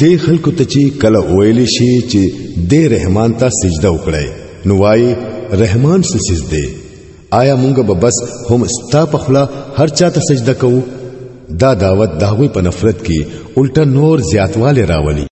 د خلکو ته چې کله ویل شي چې د رحمان ته سجده وکړي نو وای رحمان سه سجده آیا مونږ به بس هم ستا په خلا هر چا ته سجده کوو دا دعوت داوی په نفرت کې الټا نور زیاتواله راولي